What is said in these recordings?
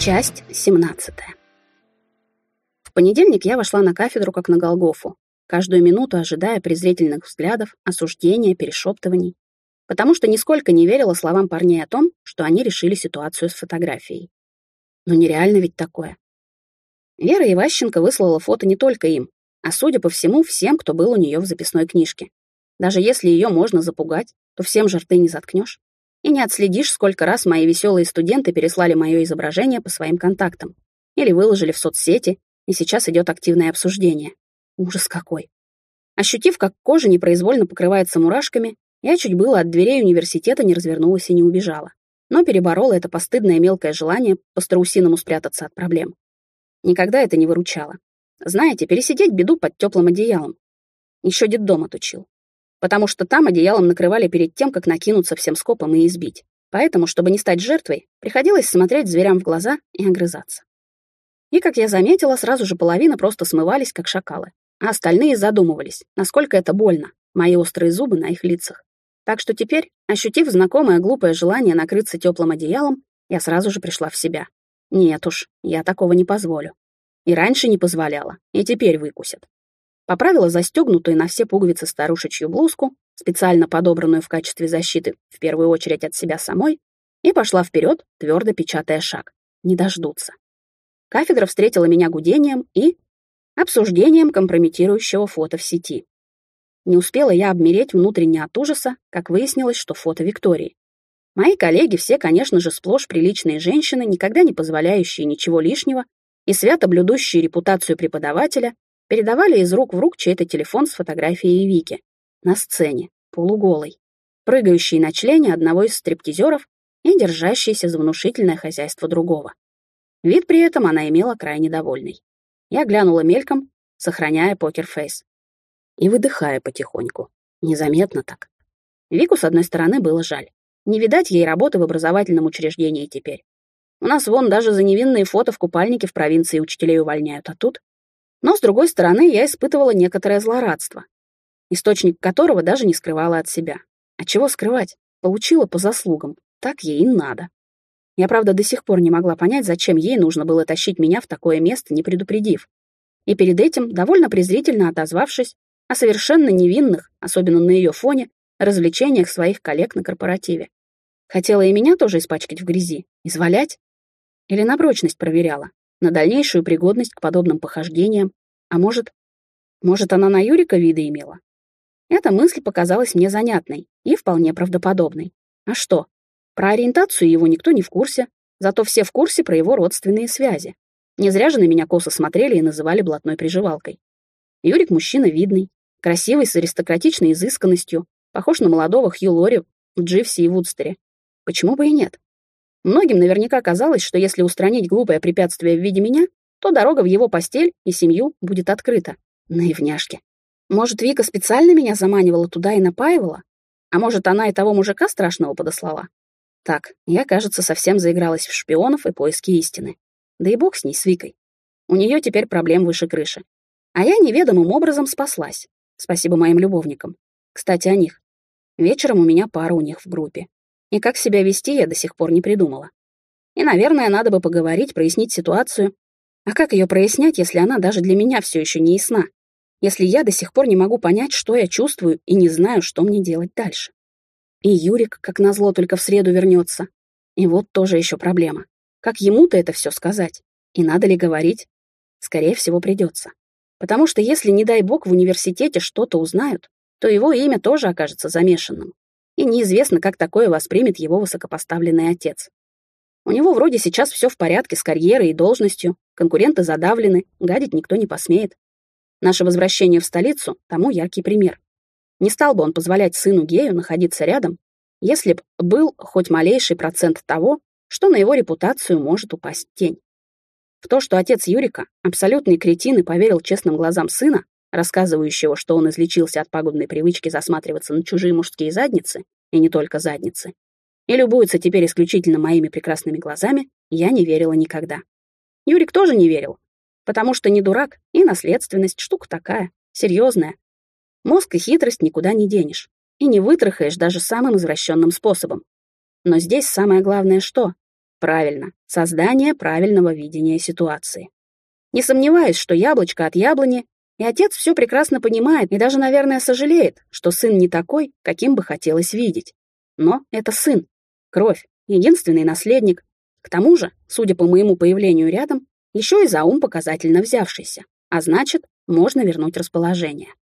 Часть 17. В понедельник я вошла на кафедру как на Голгофу, каждую минуту ожидая презрительных взглядов, осуждения, перешептываний, потому что нисколько не верила словам парней о том, что они решили ситуацию с фотографией. Но нереально ведь такое. Вера Иващенко выслала фото не только им, а, судя по всему, всем, кто был у нее в записной книжке. Даже если ее можно запугать, то всем же рты не заткнешь. И не отследишь, сколько раз мои веселые студенты переслали мое изображение по своим контактам. Или выложили в соцсети, и сейчас идет активное обсуждение. Ужас какой. Ощутив, как кожа непроизвольно покрывается мурашками, я чуть было от дверей университета не развернулась и не убежала. Но переборола это постыдное мелкое желание по-страусиному спрятаться от проблем. Никогда это не выручало. Знаете, пересидеть беду под теплым одеялом. Еще детдом отучил. Потому что там одеялом накрывали перед тем, как накинуться всем скопом и избить. Поэтому, чтобы не стать жертвой, приходилось смотреть зверям в глаза и огрызаться. И, как я заметила, сразу же половина просто смывались, как шакалы, а остальные задумывались, насколько это больно, мои острые зубы на их лицах. Так что теперь, ощутив знакомое глупое желание накрыться теплым одеялом, я сразу же пришла в себя. Нет уж, я такого не позволю. И раньше не позволяла, и теперь выкусят. Поправила застегнутую на все пуговицы старушечью блузку, специально подобранную в качестве защиты, в первую очередь от себя самой, и пошла вперед, твердо печатая шаг. Не дождутся. Кафедра встретила меня гудением и обсуждением компрометирующего фото в сети. Не успела я обмереть внутренне от ужаса, как выяснилось, что фото Виктории. Мои коллеги все, конечно же, сплошь приличные женщины, никогда не позволяющие ничего лишнего и свято блюдущие репутацию преподавателя, передавали из рук в рук чей-то телефон с фотографией Вики. На сцене, полуголой, прыгающей на члене одного из стриптизеров и держащейся за внушительное хозяйство другого. Вид при этом она имела крайне довольный. Я глянула мельком, сохраняя покерфейс. И выдыхая потихоньку. Незаметно так. Вику, с одной стороны, было жаль. Не видать ей работы в образовательном учреждении теперь. У нас вон даже за невинные фото в купальнике в провинции учителей увольняют, а тут... Но, с другой стороны, я испытывала некоторое злорадство, источник которого даже не скрывала от себя. А чего скрывать? Получила по заслугам. Так ей и надо. Я, правда, до сих пор не могла понять, зачем ей нужно было тащить меня в такое место, не предупредив. И перед этим, довольно презрительно отозвавшись о совершенно невинных, особенно на ее фоне, развлечениях своих коллег на корпоративе. Хотела и меня тоже испачкать в грязи, извалять? Или на прочность проверяла, на дальнейшую пригодность к подобным похождениям, а может, может, она на Юрика виды имела? Эта мысль показалась мне занятной и вполне правдоподобной. А что, про ориентацию его никто не в курсе, зато все в курсе про его родственные связи. Не зря же на меня косо смотрели и называли блатной приживалкой. Юрик мужчина видный, красивый, с аристократичной изысканностью, похож на молодого Хью Лори в Дживсе и Вудстере. Почему бы и нет? Многим наверняка казалось, что если устранить глупое препятствие в виде меня, то дорога в его постель и семью будет открыта. Наивняшки. Может, Вика специально меня заманивала туда и напаивала? А может, она и того мужика страшного подослала? Так, я, кажется, совсем заигралась в шпионов и поиски истины. Да и бог с ней, с Викой. У нее теперь проблем выше крыши. А я неведомым образом спаслась. Спасибо моим любовникам. Кстати, о них. Вечером у меня пара у них в группе. И как себя вести, я до сих пор не придумала. И, наверное, надо бы поговорить, прояснить ситуацию. А как ее прояснять, если она даже для меня все еще не ясна? Если я до сих пор не могу понять, что я чувствую, и не знаю, что мне делать дальше? И Юрик, как назло, только в среду вернется. И вот тоже еще проблема. Как ему-то это все сказать? И надо ли говорить? Скорее всего, придется. Потому что если, не дай бог, в университете что-то узнают, то его имя тоже окажется замешанным. И неизвестно, как такое воспримет его высокопоставленный отец. У него вроде сейчас все в порядке с карьерой и должностью, конкуренты задавлены, гадить никто не посмеет. Наше возвращение в столицу тому яркий пример. Не стал бы он позволять сыну гею находиться рядом, если б был хоть малейший процент того, что на его репутацию может упасть тень. В то, что отец Юрика, абсолютный кретин и поверил честным глазам сына, рассказывающего, что он излечился от пагубной привычки засматриваться на чужие мужские задницы, и не только задницы, и любуется теперь исключительно моими прекрасными глазами, я не верила никогда. Юрик тоже не верил, потому что не дурак, и наследственность штука такая, серьезная, Мозг и хитрость никуда не денешь. И не вытрахаешь даже самым извращенным способом. Но здесь самое главное что? Правильно, создание правильного видения ситуации. Не сомневаюсь, что яблочко от яблони, и отец все прекрасно понимает и даже, наверное, сожалеет, что сын не такой, каким бы хотелось видеть. Но это сын, кровь, единственный наследник. К тому же, судя по моему появлению рядом, еще и за ум показательно взявшийся, а значит, можно вернуть расположение.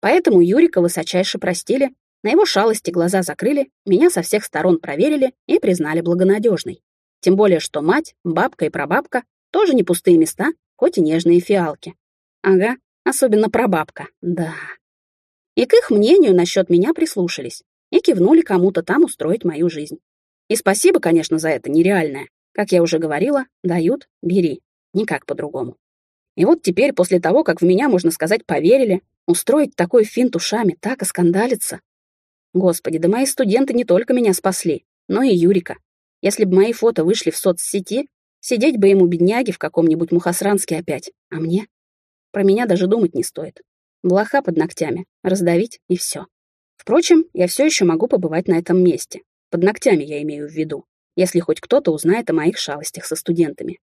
Поэтому Юрика высочайше простили, на его шалости глаза закрыли, меня со всех сторон проверили и признали благонадежной. Тем более, что мать, бабка и прабабка тоже не пустые места, хоть и нежные фиалки. Ага, особенно прабабка, да. И к их мнению насчет меня прислушались и кивнули кому-то там устроить мою жизнь. И спасибо, конечно, за это нереальное. Как я уже говорила, дают, бери. Никак по-другому. И вот теперь, после того, как в меня, можно сказать, поверили, устроить такой финт ушами, так оскандалиться. Господи, да мои студенты не только меня спасли, но и Юрика. Если бы мои фото вышли в соцсети, сидеть бы ему, бедняги, в каком-нибудь Мухосранске опять. А мне? Про меня даже думать не стоит. Блоха под ногтями, раздавить и все. Впрочем, я все еще могу побывать на этом месте. Под ногтями я имею в виду, если хоть кто-то узнает о моих шалостях со студентами.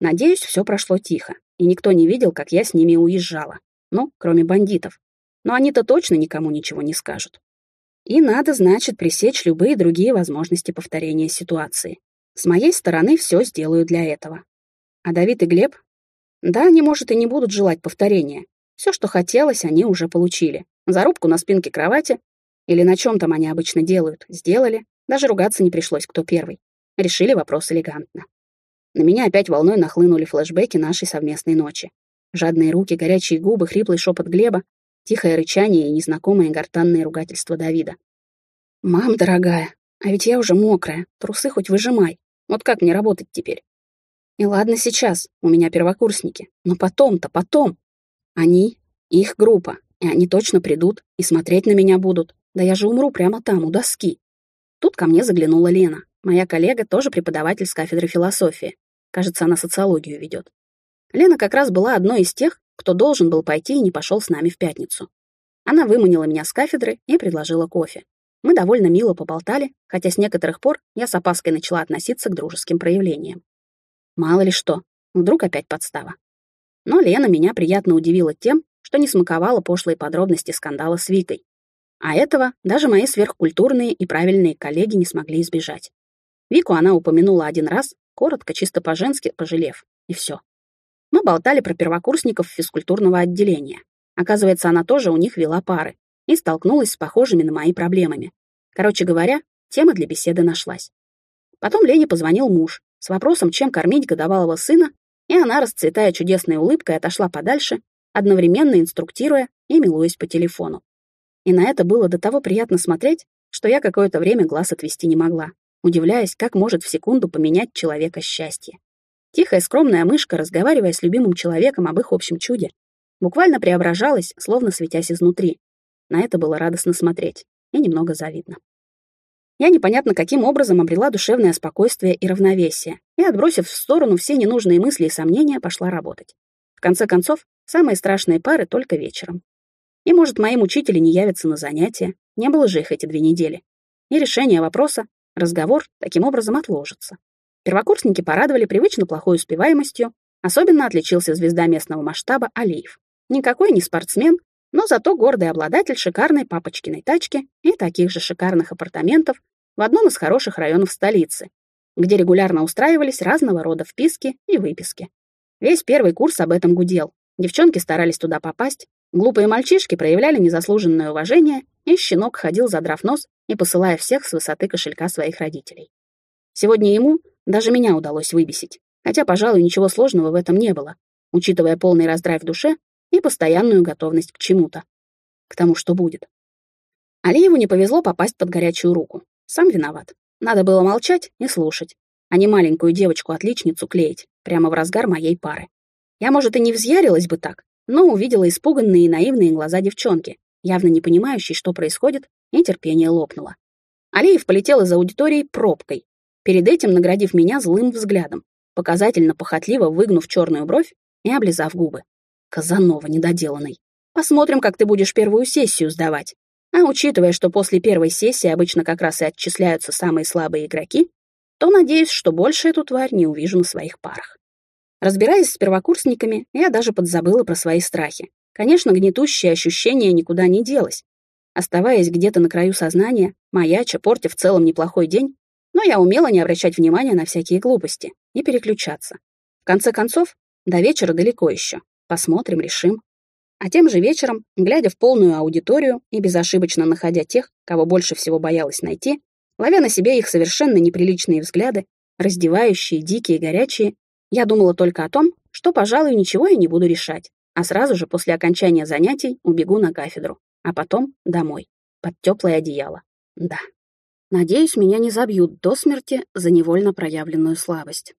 Надеюсь, все прошло тихо, и никто не видел, как я с ними уезжала. Ну, кроме бандитов. Но они-то точно никому ничего не скажут. И надо, значит, пресечь любые другие возможности повторения ситуации. С моей стороны все сделаю для этого. А Давид и Глеб? Да, они, может, и не будут желать повторения. Все, что хотелось, они уже получили. Зарубку на спинке кровати или на чем там они обычно делают, сделали. Даже ругаться не пришлось, кто первый. Решили вопрос элегантно. На меня опять волной нахлынули флешбеки нашей совместной ночи. Жадные руки, горячие губы, хриплый шепот Глеба, тихое рычание и незнакомое гортанное ругательство Давида. «Мам, дорогая, а ведь я уже мокрая, трусы хоть выжимай. Вот как мне работать теперь?» «И ладно сейчас, у меня первокурсники, но потом-то, потом. Они, их группа, и они точно придут и смотреть на меня будут. Да я же умру прямо там, у доски». Тут ко мне заглянула Лена, моя коллега, тоже преподаватель с кафедры философии. Кажется, она социологию ведет. Лена как раз была одной из тех, кто должен был пойти и не пошел с нами в пятницу. Она выманила меня с кафедры и предложила кофе. Мы довольно мило поболтали, хотя с некоторых пор я с опаской начала относиться к дружеским проявлениям. Мало ли что, вдруг опять подстава. Но Лена меня приятно удивила тем, что не смаковала пошлые подробности скандала с Викой. А этого даже мои сверхкультурные и правильные коллеги не смогли избежать. Вику она упомянула один раз, коротко, чисто по-женски, пожалев, и все. Мы болтали про первокурсников физкультурного отделения. Оказывается, она тоже у них вела пары и столкнулась с похожими на мои проблемами. Короче говоря, тема для беседы нашлась. Потом Лене позвонил муж с вопросом, чем кормить годовалого сына, и она, расцветая чудесной улыбкой, отошла подальше, одновременно инструктируя и милуясь по телефону. И на это было до того приятно смотреть, что я какое-то время глаз отвести не могла, удивляясь, как может в секунду поменять человека счастье. Тихая скромная мышка, разговаривая с любимым человеком об их общем чуде, буквально преображалась, словно светясь изнутри. На это было радостно смотреть и немного завидно. Я непонятно каким образом обрела душевное спокойствие и равновесие, и, отбросив в сторону все ненужные мысли и сомнения, пошла работать. В конце концов, самые страшные пары только вечером. И, может, мои мучители не явятся на занятия, не было же их эти две недели. И решение вопроса, разговор, таким образом отложится. Первокурсники порадовали привычно плохой успеваемостью, особенно отличился звезда местного масштаба Алиев. Никакой не спортсмен, но зато гордый обладатель шикарной папочкиной тачки и таких же шикарных апартаментов в одном из хороших районов столицы, где регулярно устраивались разного рода вписки и выписки. Весь первый курс об этом гудел. Девчонки старались туда попасть, глупые мальчишки проявляли незаслуженное уважение, и щенок ходил, задрав нос и посылая всех с высоты кошелька своих родителей. Сегодня ему даже меня удалось выбесить, хотя, пожалуй, ничего сложного в этом не было, учитывая полный раздрай в душе и постоянную готовность к чему-то, к тому, что будет. Алиеву не повезло попасть под горячую руку. Сам виноват. Надо было молчать и слушать, а не маленькую девочку-отличницу клеить прямо в разгар моей пары. Я, может, и не взъярилась бы так, но увидела испуганные и наивные глаза девчонки, явно не понимающей, что происходит, и терпение лопнуло. Алиев полетел из аудитории пробкой, перед этим наградив меня злым взглядом, показательно похотливо выгнув черную бровь и облизав губы. Казанова недоделанный. Посмотрим, как ты будешь первую сессию сдавать. А учитывая, что после первой сессии обычно как раз и отчисляются самые слабые игроки, то надеюсь, что больше эту тварь не увижу на своих парах. Разбираясь с первокурсниками, я даже подзабыла про свои страхи. Конечно, гнетущее ощущение никуда не делось. Оставаясь где-то на краю сознания, маяча, портя в целом неплохой день, но я умела не обращать внимания на всякие глупости и переключаться. В конце концов, до вечера далеко еще. Посмотрим, решим. А тем же вечером, глядя в полную аудиторию и безошибочно находя тех, кого больше всего боялась найти, ловя на себе их совершенно неприличные взгляды, раздевающие, дикие, горячие, я думала только о том, что, пожалуй, ничего я не буду решать, а сразу же после окончания занятий убегу на кафедру, а потом домой, под теплое одеяло. Да. Надеюсь, меня не забьют до смерти за невольно проявленную слабость.